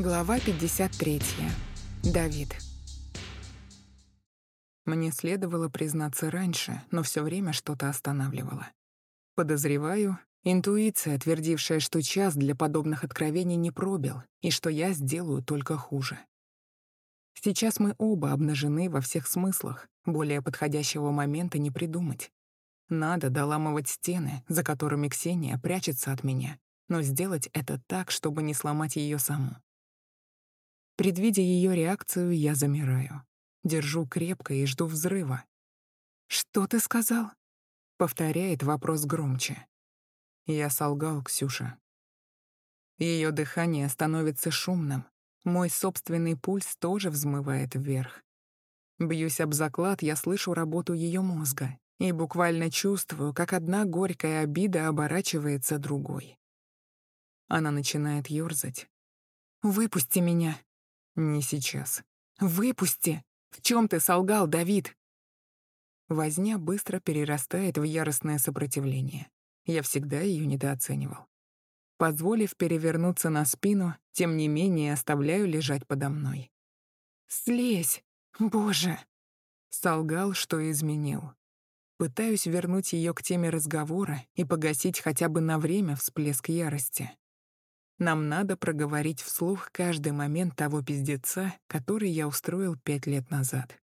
Глава 53. Давид. Мне следовало признаться раньше, но все время что-то останавливало. Подозреваю, интуиция, твердившая, что час для подобных откровений не пробил, и что я сделаю только хуже. Сейчас мы оба обнажены во всех смыслах, более подходящего момента не придумать. Надо доламывать стены, за которыми Ксения прячется от меня, но сделать это так, чтобы не сломать ее саму. Предвидя ее реакцию, я замираю. Держу крепко и жду взрыва. «Что ты сказал?» — повторяет вопрос громче. Я солгал, Ксюша. Ее дыхание становится шумным. Мой собственный пульс тоже взмывает вверх. Бьюсь об заклад, я слышу работу ее мозга и буквально чувствую, как одна горькая обида оборачивается другой. Она начинает ёрзать. «Выпусти меня!» Не сейчас. Выпусти! В чем ты солгал, Давид? Возня быстро перерастает в яростное сопротивление. Я всегда ее недооценивал. Позволив перевернуться на спину, тем не менее оставляю лежать подо мной. «Слезь! Боже!» Солгал, что изменил. Пытаюсь вернуть ее к теме разговора и погасить хотя бы на время всплеск ярости. Нам надо проговорить вслух каждый момент того пиздеца, который я устроил пять лет назад.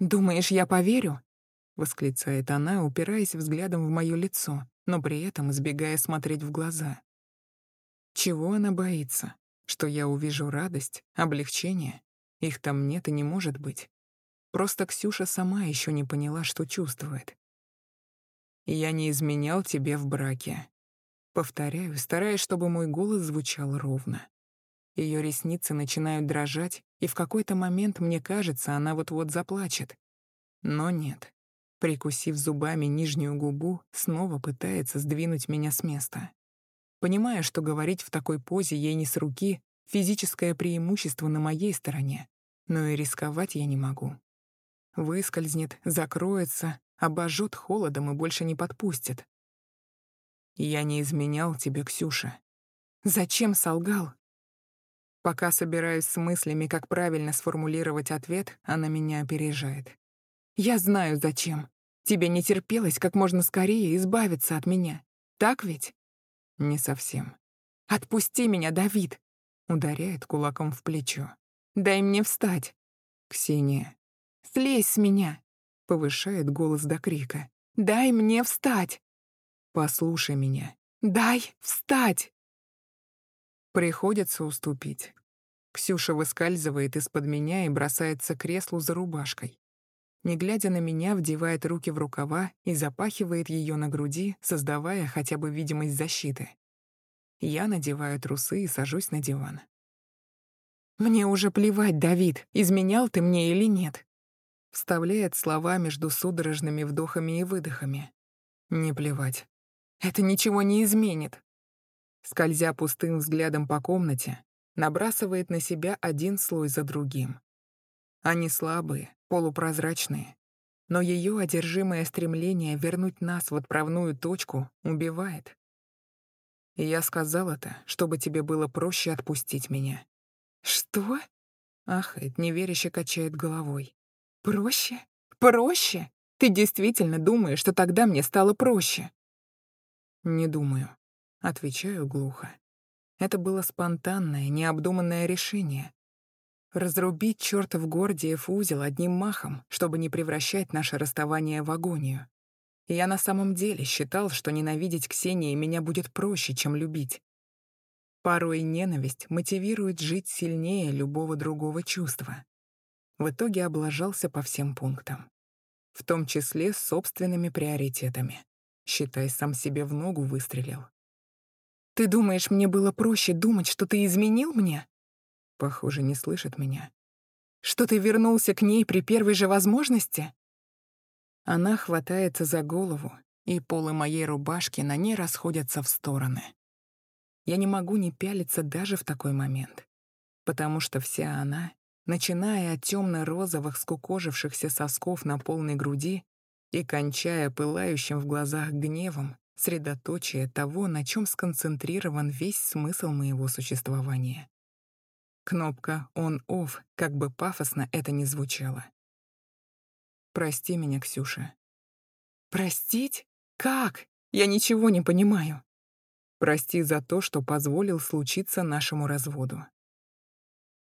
«Думаешь, я поверю?» — восклицает она, упираясь взглядом в моё лицо, но при этом избегая смотреть в глаза. Чего она боится? Что я увижу радость, облегчение? Их там нет и не может быть. Просто Ксюша сама ещё не поняла, что чувствует. «Я не изменял тебе в браке», Повторяю, стараясь, чтобы мой голос звучал ровно. Ее ресницы начинают дрожать, и в какой-то момент мне кажется, она вот-вот заплачет. Но нет. Прикусив зубами нижнюю губу, снова пытается сдвинуть меня с места. Понимая, что говорить в такой позе ей не с руки, физическое преимущество на моей стороне, но и рисковать я не могу. Выскользнет, закроется, обожжет холодом и больше не подпустит. Я не изменял тебе, Ксюша. Зачем солгал? Пока собираюсь с мыслями, как правильно сформулировать ответ, она меня опережает. Я знаю, зачем. Тебе не терпелось как можно скорее избавиться от меня. Так ведь? Не совсем. Отпусти меня, Давид. Ударяет кулаком в плечо. Дай мне встать. Ксения. Слезь с меня. Повышает голос до крика. Дай мне встать. Послушай меня. Дай встать!» Приходится уступить. Ксюша выскальзывает из-под меня и бросается к креслу за рубашкой. Не глядя на меня, вдевает руки в рукава и запахивает ее на груди, создавая хотя бы видимость защиты. Я надеваю трусы и сажусь на диван. «Мне уже плевать, Давид, изменял ты мне или нет?» Вставляет слова между судорожными вдохами и выдохами. «Не плевать. Это ничего не изменит. Скользя пустым взглядом по комнате, набрасывает на себя один слой за другим. Они слабые, полупрозрачные, но ее одержимое стремление вернуть нас в отправную точку убивает. Я сказал это, чтобы тебе было проще отпустить меня. Что? Ахает, неверяще качает головой. Проще? Проще? Ты действительно думаешь, что тогда мне стало проще? «Не думаю», — отвечаю глухо. Это было спонтанное, необдуманное решение. Разрубить чертов Гордиев узел одним махом, чтобы не превращать наше расставание в агонию. Я на самом деле считал, что ненавидеть Ксении меня будет проще, чем любить. Порой ненависть мотивирует жить сильнее любого другого чувства. В итоге облажался по всем пунктам. В том числе с собственными приоритетами. Считай, сам себе в ногу выстрелил. «Ты думаешь, мне было проще думать, что ты изменил мне?» Похоже, не слышит меня. «Что ты вернулся к ней при первой же возможности?» Она хватается за голову, и полы моей рубашки на ней расходятся в стороны. Я не могу не пялиться даже в такой момент, потому что вся она, начиная от темно-розовых скукожившихся сосков на полной груди и кончая пылающим в глазах гневом, средоточие того, на чем сконцентрирован весь смысл моего существования. Кнопка «on-off», как бы пафосно это ни звучало. «Прости меня, Ксюша». «Простить? Как? Я ничего не понимаю». «Прости за то, что позволил случиться нашему разводу».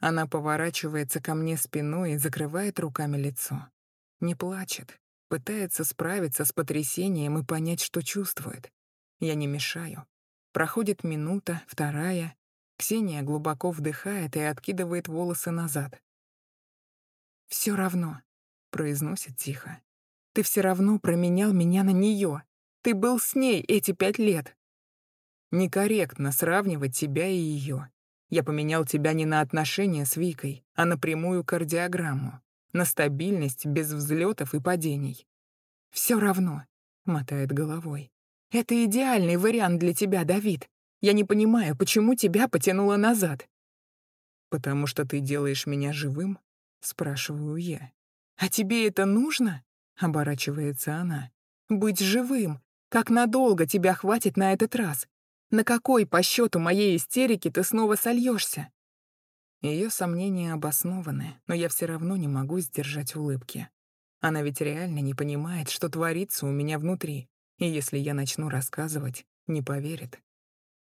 Она поворачивается ко мне спиной и закрывает руками лицо. Не плачет, пытается справиться с потрясением и понять, что чувствует. Я не мешаю. Проходит минута, вторая. Ксения глубоко вдыхает и откидывает волосы назад. «Все равно», — произносит тихо. «Ты все равно променял меня на нее. Ты был с ней эти пять лет». Некорректно сравнивать тебя и ее. Я поменял тебя не на отношения с Викой, а на прямую кардиограмму, на стабильность без взлетов и падений. Все равно, мотает головой. Это идеальный вариант для тебя, Давид. Я не понимаю, почему тебя потянуло назад. Потому что ты делаешь меня живым, спрашиваю я. А тебе это нужно? оборачивается она. Быть живым. Как надолго тебя хватит на этот раз? На какой по счету моей истерики ты снова сольешься? Ее сомнения обоснованы, но я все равно не могу сдержать улыбки. Она ведь реально не понимает, что творится у меня внутри, и если я начну рассказывать, не поверит.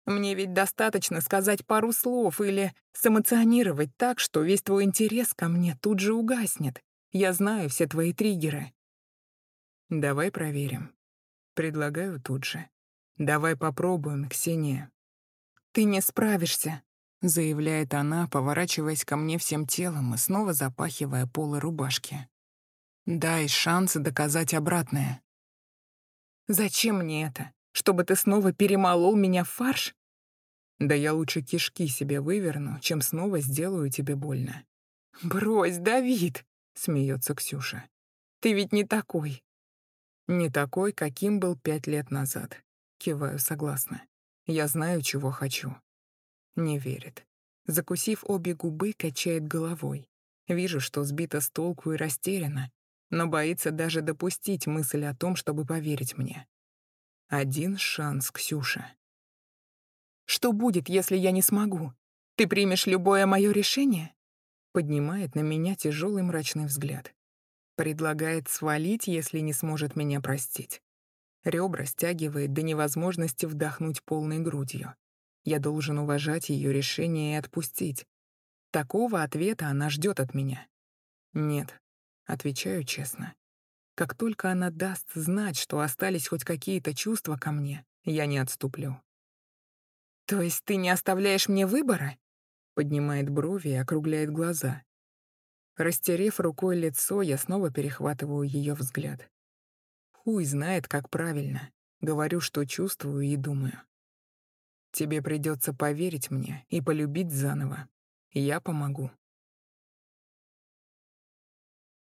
Мне ведь достаточно сказать пару слов или сэмоционировать так, что весь твой интерес ко мне тут же угаснет. Я знаю все твои триггеры. Давай проверим. Предлагаю тут же. «Давай попробуем, Ксения». «Ты не справишься», — заявляет она, поворачиваясь ко мне всем телом и снова запахивая полы рубашки. «Дай шанс доказать обратное». «Зачем мне это? Чтобы ты снова перемолол меня в фарш?» «Да я лучше кишки себе выверну, чем снова сделаю тебе больно». «Брось, Давид!» — смеется Ксюша. «Ты ведь не такой». «Не такой, каким был пять лет назад. Киваю согласно. Я знаю, чего хочу. Не верит. Закусив обе губы, качает головой. Вижу, что сбита с толку и растеряна, но боится даже допустить мысль о том, чтобы поверить мне. Один шанс, Ксюша. «Что будет, если я не смогу? Ты примешь любое мое решение?» Поднимает на меня тяжелый мрачный взгляд. Предлагает свалить, если не сможет меня простить. Ребра стягивает до невозможности вдохнуть полной грудью. Я должен уважать ее решение и отпустить. Такого ответа она ждет от меня. Нет, отвечаю честно. Как только она даст знать, что остались хоть какие-то чувства ко мне, я не отступлю. «То есть ты не оставляешь мне выбора?» Поднимает брови и округляет глаза. Растерев рукой лицо, я снова перехватываю ее взгляд. Хуй знает, как правильно. Говорю, что чувствую и думаю. Тебе придется поверить мне и полюбить заново. Я помогу.